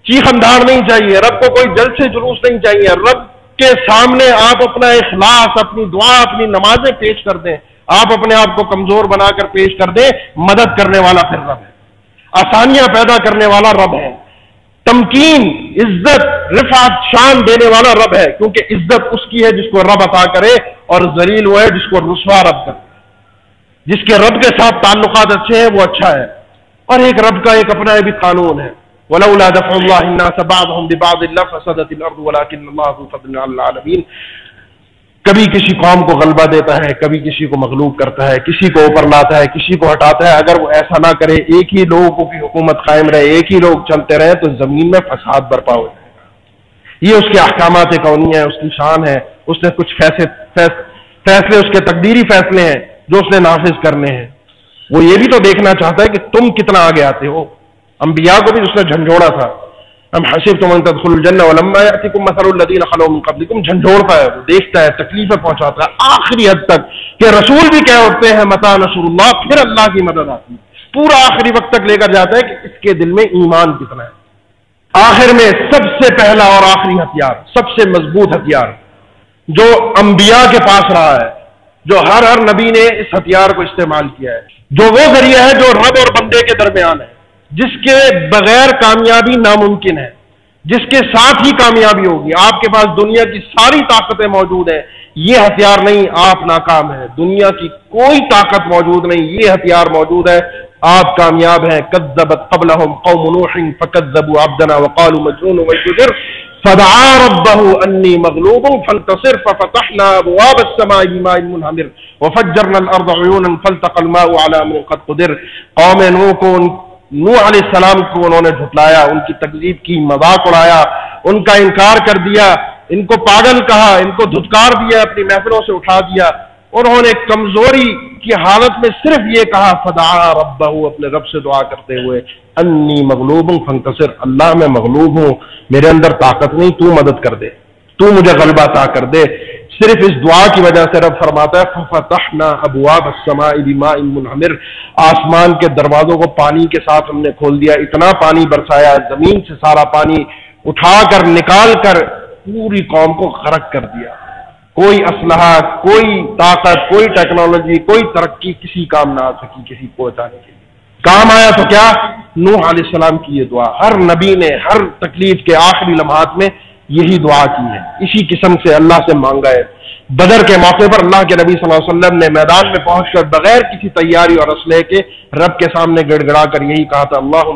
Speaker 2: چیخ اندار نہیں چاہیے، رب کو کوئی جل سے جلوس نہیں چاہیے۔ رب کے سامنے آپ اپنا اخلاص، اپنی دعا، اپنی نمازیں پیش کر دیں۔ آپ اپنے آپ کو کمزور بنا کر پیش کر دیں۔ مدد کرنے والا پھر رب ہے۔ آسانیاں پیدا کرنے والا رب ہے۔ تمکین، عزت، رفعت، شان دینے والا رب ہے۔ کیونکہ عزت اس کی ہے جس کو رب عطا کرے اور زلیل وہ ہے جس کو رسوا رب کرے۔ جس کے رب کے ساتھ تعلقات اچھے ہیں، وہ اچھا ہے۔ اور ایک رب کا ایک اپنا بھی قانون ہے۔ ولولا دفع الله الناس بعضهم ببعض لفسدت الارض ولكن الله ذو فضل على العالمين. کبھی کسی قوم کو غلبہ دیتا ہے، کبھی کسی کو مغلوب کرتا ہے، کسی کو اوپر لاتا ہے، کسی کو ہٹاتا ہے۔ اگر وہ ایسا نہ کرے، ایک ہی لوگوں کی حکومت قائم رہے، ایک ہی لوگ چلتے رہے، تو زمین میں فساد برپا ہو جائے گا۔ یہ اس کے احکامات قونی ہیں، اس کی شان ہے۔ اس نے کچھ فیصلے فیصلے اس کے تقدیری فیصلے ہیں جو اس نے نافذ کرنے ہیں۔ وہ یہ بھی تو دیکھنا چاہتا ہے کہ تم کتنا آگے آتے ہو۔ انبیاء کو بھی اس نے جھنجھوڑا تھا۔ ہم حسب تم تدخل الجنہ ولما یاتکم مثل الذین خلو من قبلکم، جھنجھوڑتا ہے، وہ دیکھتا ہے، تکلیفیں پہنچاتا ہے۔ آخری حد تک کہ رسول بھی کہہ اٹھتے ہیں، متا نصر اللہ، پھر اللہ کی مدد آتی ہے۔ پورا آخری وقت تک لے کر جاتا ہے کہ اس کے دل میں ایمان کتنا ہے۔ آخر میں سب سے پہلا اور آخری ہتھیار، سب سے مضبوط ہتھیار جو انبیاء کے پاس رہا ہے، جو ہر ہر نبی نے اس ہتھیار کو استعمال کیا ہے۔ جو وہ ذریعہ ہے جو رب اور بندے کے درمیان ہے۔ جس کے بغیر کامیابی ناممکن ہے، جس کے ساتھ ہی کامیابی ہوگی۔ آپ کے پاس دنیا کی ساری طاقتیں موجود ہیں، یہ ہتھیار نہیں، آپ ناکام ہیں۔ دنیا کی کوئی طاقت موجود نہیں، یہ ہتھیار موجود ہے۔ آپ کامیاب ہیں۔ کذبت قبلهم قوم نوح فكذبوا عبدنا وقالوا مجنون ويجدر فدعا ربه اني مغلوب فانتصر، ففتحنا ابواب السماء بماء منهمر۔ وفجرنا الارض عيونا فالتقى الماء على من قد قدر۔ قوم نوح کو نوح علیہ السلام کو انہوں نے جھٹلایا، ان کی تکلیف کی، مذاق اڑایا، ان کا انکار کر دیا، ان کو پاگل کہا، ان کو دھتکار دیا، اپنی محفلوں سے اٹھا دیا۔ انہوں نے کمزوری کی حالت میں صرف یہ کہا فدا رب اپنے رب سے دعا کرتے ہوئے، انی مغلوب ہوں فنکسر اللہ میں مغلوب ہوں، میرے اندر طاقت نہیں، تو مدد کر دے، تو مجھے غلبہ تا کر دے۔ صرف اس دعا کی وجہ سے رب فرماتا ہے فتحنا ابواب السماء بماء منہمر آسمان کے دروازوں کو پانی کے ساتھ ہم نے کھول دیا، اتنا پانی برسایا، زمین سے سارا پانی اٹھا کر، نکال کر پوری قوم کو غرق کر دیا۔ کوئی اسلحہ کوئی طاقت، کوئی ٹیکنالوجی، کوئی ترقی کسی کام نہ آ سکی، کسی پہنچانے کے لیے۔ کام آیا تو کیا؟ نوح علیہ السلام کی یہ دعا۔ ہر نبی نے، ہر تکلیف کے آخری لمحات میں یہی دعا کی ہے۔ اسی قسم سے اللہ سے مانگا ہے۔ بدر کے موقع پر اللہ کے نبی صلی اللہ علیہ وسلم نے میدان میں پہنچ کر بغیر کسی تیاری اور اسلحے کے رب کے سامنے گڑ گڑا کر یہی کہا تھا اللہ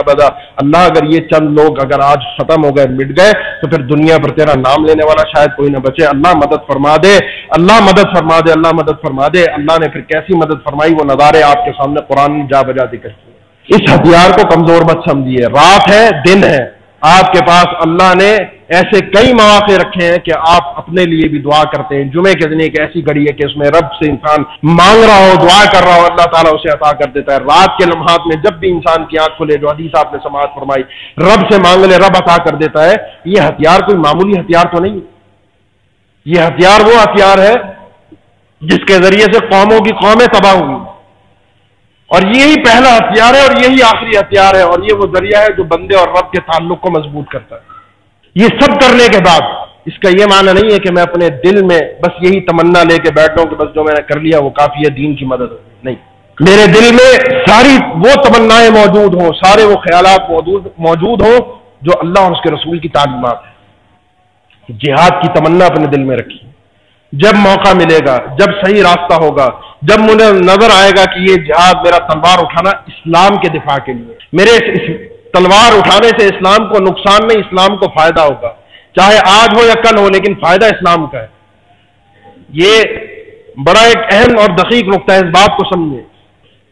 Speaker 2: بدا اللہ اگر یہ چند لوگ اگر آج ختم ہو گئے، مٹ گئے، تو پھر دنیا پر تیرا نام لینے والا شاید کوئی نہ بچے۔ اللہ مدد فرما دے۔ اللہ مدد فرما دے، اللہ مدد فرما دے۔ اللہ نے پھر کیسی مدد فرمائی؟ وہ نظارے آپ کے سامنے قرآن جا بجا ذکر کیے اس ہتھیار کو کمزور مت سمجھیے۔ رات ہے، دن ہے۔ آپ کے پاس اللہ نے ایسے کئی مواقع رکھے ہیں کہ آپ اپنے لیے بھی دعا کرتے ہیں۔ جمعے کے دن ایک ایسی گھڑی ہے کہ اس میں رب سے انسان مانگ رہا ہو، دعا کر رہا ہو، اللہ تعالیٰ اسے عطا کر دیتا ہے۔ رات کے لمحات میں جب بھی انسان کی آنکھ کھلے، جو حدیث آپ نے سماعت فرمائی، رب سے مانگ لے، رب عطا کر دیتا ہے۔ یہ ہتھیار کوئی معمولی ہتھیار تو نہیں یہ ہتھیار وہ ہتھیار ہے جس کے ذریعے سے قوموں کی قومیں تباہ ہوئی اور یہی پہلا ہتھیار ہے اور یہی آخری ہتھیار ہے اور یہ وہ ذریعہ ہے جو بندے اور رب کے تعلق کو مضبوط کرتا ہے۔ یہ سب کرنے کے بعد اس کا یہ معنی نہیں ہے کہ میں اپنے دل میں بس یہی تمنا لے کے بیٹھا ہوں کہ بس جو میں نے کر لیا وہ کافی ہے، دین کی مدد ہو نہیں۔ میرے دل میں ساری وہ تمنائیں موجود ہوں، سارے وہ خیالات موجود موجود ہوں جو اللہ اور اس کے رسول کی تعلیمات ہے جہاد کی تمنا اپنے دل میں رکھی جب موقع ملے گا، جب صحیح راستہ ہوگا، جب مجھے نظر آئے گا کہ یہ جہاد میرا تلوار اٹھانا اسلام کے دفاع کے لیے۔ میرے اس تلوار اٹھانے سے اسلام کو نقصان نہیں، اسلام کو فائدہ ہوگا۔ چاہے آج ہو یا کل ہو، لیکن فائدہ اسلام کا ہے۔ یہ بڑا ایک اہم اور دقیق نقطہ ہے، اس بات کو سمجھے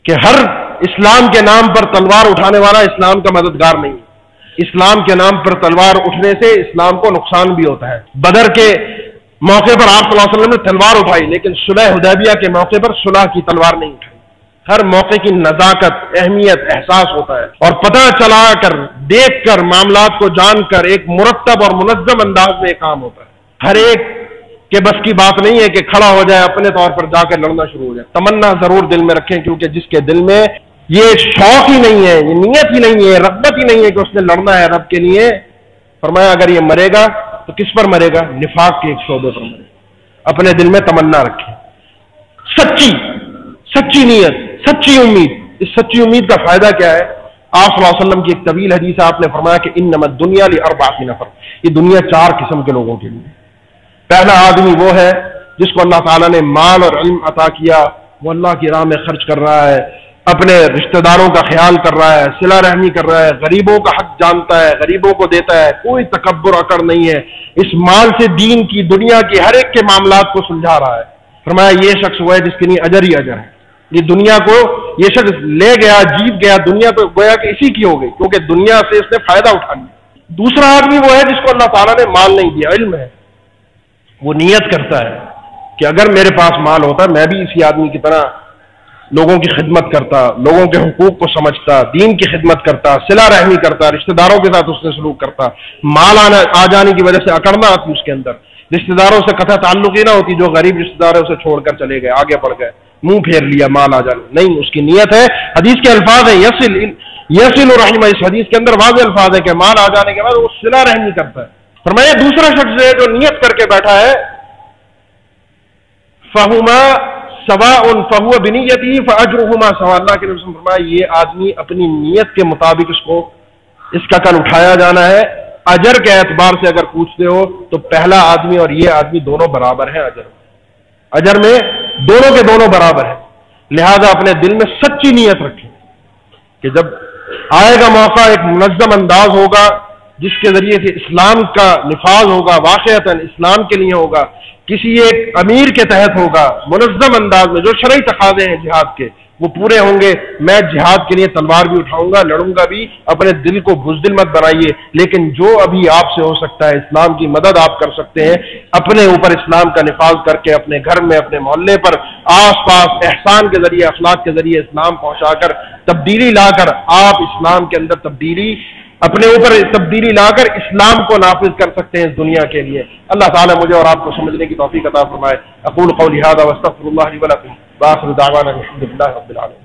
Speaker 2: کہ ہر اسلام کے نام پر تلوار اٹھانے والا اسلام کا مددگار نہیں۔ اسلام کے نام پر تلوار اٹھنے سے اسلام کو نقصان بھی ہوتا ہے۔ بدر کے موقع پر آپ صلی اللہ علیہ وسلم نے تلوار اٹھائی، لیکن صلح حدیبیہ کے موقع پر صلح کی تلوار نہیں اٹھائی۔ ہر موقع کی نزاکت، اہمیت، احساس ہوتا ہے۔ اور پتہ چلا کر، دیکھ کر، معاملات کو جان کر، ایک مرتب اور منظم انداز میں کام ہوتا ہے۔ ہر ایک کے بس کی بات نہیں ہے کہ کھڑا ہو جائے، اپنے طور پر جا کر لڑنا شروع ہو جائے۔ تمنا ضرور دل میں رکھیں، کیونکہ جس کے دل میں یہ شوق ہی نہیں ہے، یہ نیت ہی نہیں ہے رغبت ہی نہیں ہے کہ اس نے لڑنا ہے رب کے لیے۔ فرمایا، اگر یہ مرے گا تو کس پر مرے گا؟ نفاق کے ایک شعبے پر مرے گا۔ اپنے دل میں تمنا رکھے سچی سچی نیت، سچی امید۔ اس سچی امید کا فائدہ کیا ہے؟ آپ صلی اللہ علیہ وسلم کی ایک طویل حدیث آپ نے فرمایا کہ ان نمت دنیا لی اربا کی نفر۔ یہ دنیا چار قسم کے لوگوں کے لیے۔ پہلا آدمی وہ ہے جس کو اللہ تعالیٰ نے مال اور علم عطا کیا۔ وہ اللہ کی راہ میں خرچ کر رہا ہے۔ اپنے رشتہ داروں کا خیال کر رہا ہے سلا رحمی کر رہا ہے، غریبوں کا حق جانتا ہے، غریبوں کو دیتا ہے، کوئی تکبر اکڑ نہیں ہے۔ اس مال سے دین کی، دنیا کی ہر ایک کے معاملات کو سلجھا رہا ہے۔ فرمایا، یہ شخص وہ ہے جس کے لیے اجر ہی اجر ہے۔ یہ دنیا کو، یہ شخص لے گیا، جیت گیا، دنیا تو گویا کہ اسی کی ہو گئی، کیونکہ دنیا سے اس نے فائدہ اٹھا لیا دوسرا آدمی وہ ہے جس کو اللہ تعالیٰ نے مال نہیں دیا، علم ہے۔ وہ نیت کرتا ہے کہ اگر میرے پاس مال ہوتا، میں بھی اسی آدمی کی طرح لوگوں کی خدمت کرتا، لوگوں کے حقوق کو سمجھتا، دین کی خدمت کرتا سلا رحمی کرتا، رشتہ داروں کے ساتھ اس نے سلوک کرتا۔ مال آنا، آ جانے کی وجہ سے اکڑنا آتی اس کے اندر۔ رشتہ داروں سے کتھا تعلق ہی نہ ہوتی جو غریب رشتہ دار اسے چھوڑ کر چلے گئے، آگے بڑھ گئے۔ منہ پھیر لیا، مال آ جانے۔ نہیں، اس کی نیت ہے، حدیث کے الفاظ ہیں یسل یسل الرحیم اس حدیث کے اندر واضح الفاظ ہے کہ مال آ جانے کے بعد وہ سلا رحمی کرتا ہے۔ فرمایا، دوسرا شخص ہے جو نیت کر کے بیٹھا ہے فہما سوا ان فہو بنیتی فجرحما سوا اللہ کے فرمایا، یہ آدمی اپنی نیت کے مطابق اس کو، اس کا کل اٹھایا جانا ہے۔ اجر کے اعتبار سے اگر پوچھتے ہو، تو پہلا آدمی اور یہ آدمی دونوں برابر ہیں اجر اجر میں دونوں کے دونوں برابر ہیں۔ لہذا اپنے دل میں سچی نیت رکھیں کہ جب آئے گا موقع، ایک منظم انداز ہوگا، جس کے ذریعے سے اسلام کا نفاذ ہوگا واقعات اسلام کے لیے ہوگا کسی ایک امیر کے تحت ہوگا، منظم انداز میں جو شرعی تقاضے ہیں جہاد کے، وہ پورے ہوں گے۔ میں جہاد کے لیے تلوار بھی اٹھاؤں گا، لڑوں گا بھی، اپنے دل کو بزدل مت بنائیے۔ لیکن جو ابھی آپ سے ہو سکتا ہے، اسلام کی مدد آپ کر سکتے ہیں۔ اپنے اوپر اسلام کا نفاذ کر کے اپنے گھر میں، اپنے محلے پر، آس پاس، احسان کے ذریعے، اخلاق کے ذریعے اسلام پہنچا کر، تبدیلی لا کر، آپ اسلام کے اندر تبدیلی اپنے اوپر تبدیلی لا کر اسلام کو نافذ کر سکتے ہیں اس دنیا کے لیے۔ اللہ تعالیٰ مجھے اور آپ کو سمجھنے کی توفیق عطا فرمائے۔ اقول قولی هذا واستغفر الله لي ولكم باخر دعوانا الحمد لله رب العالمين۔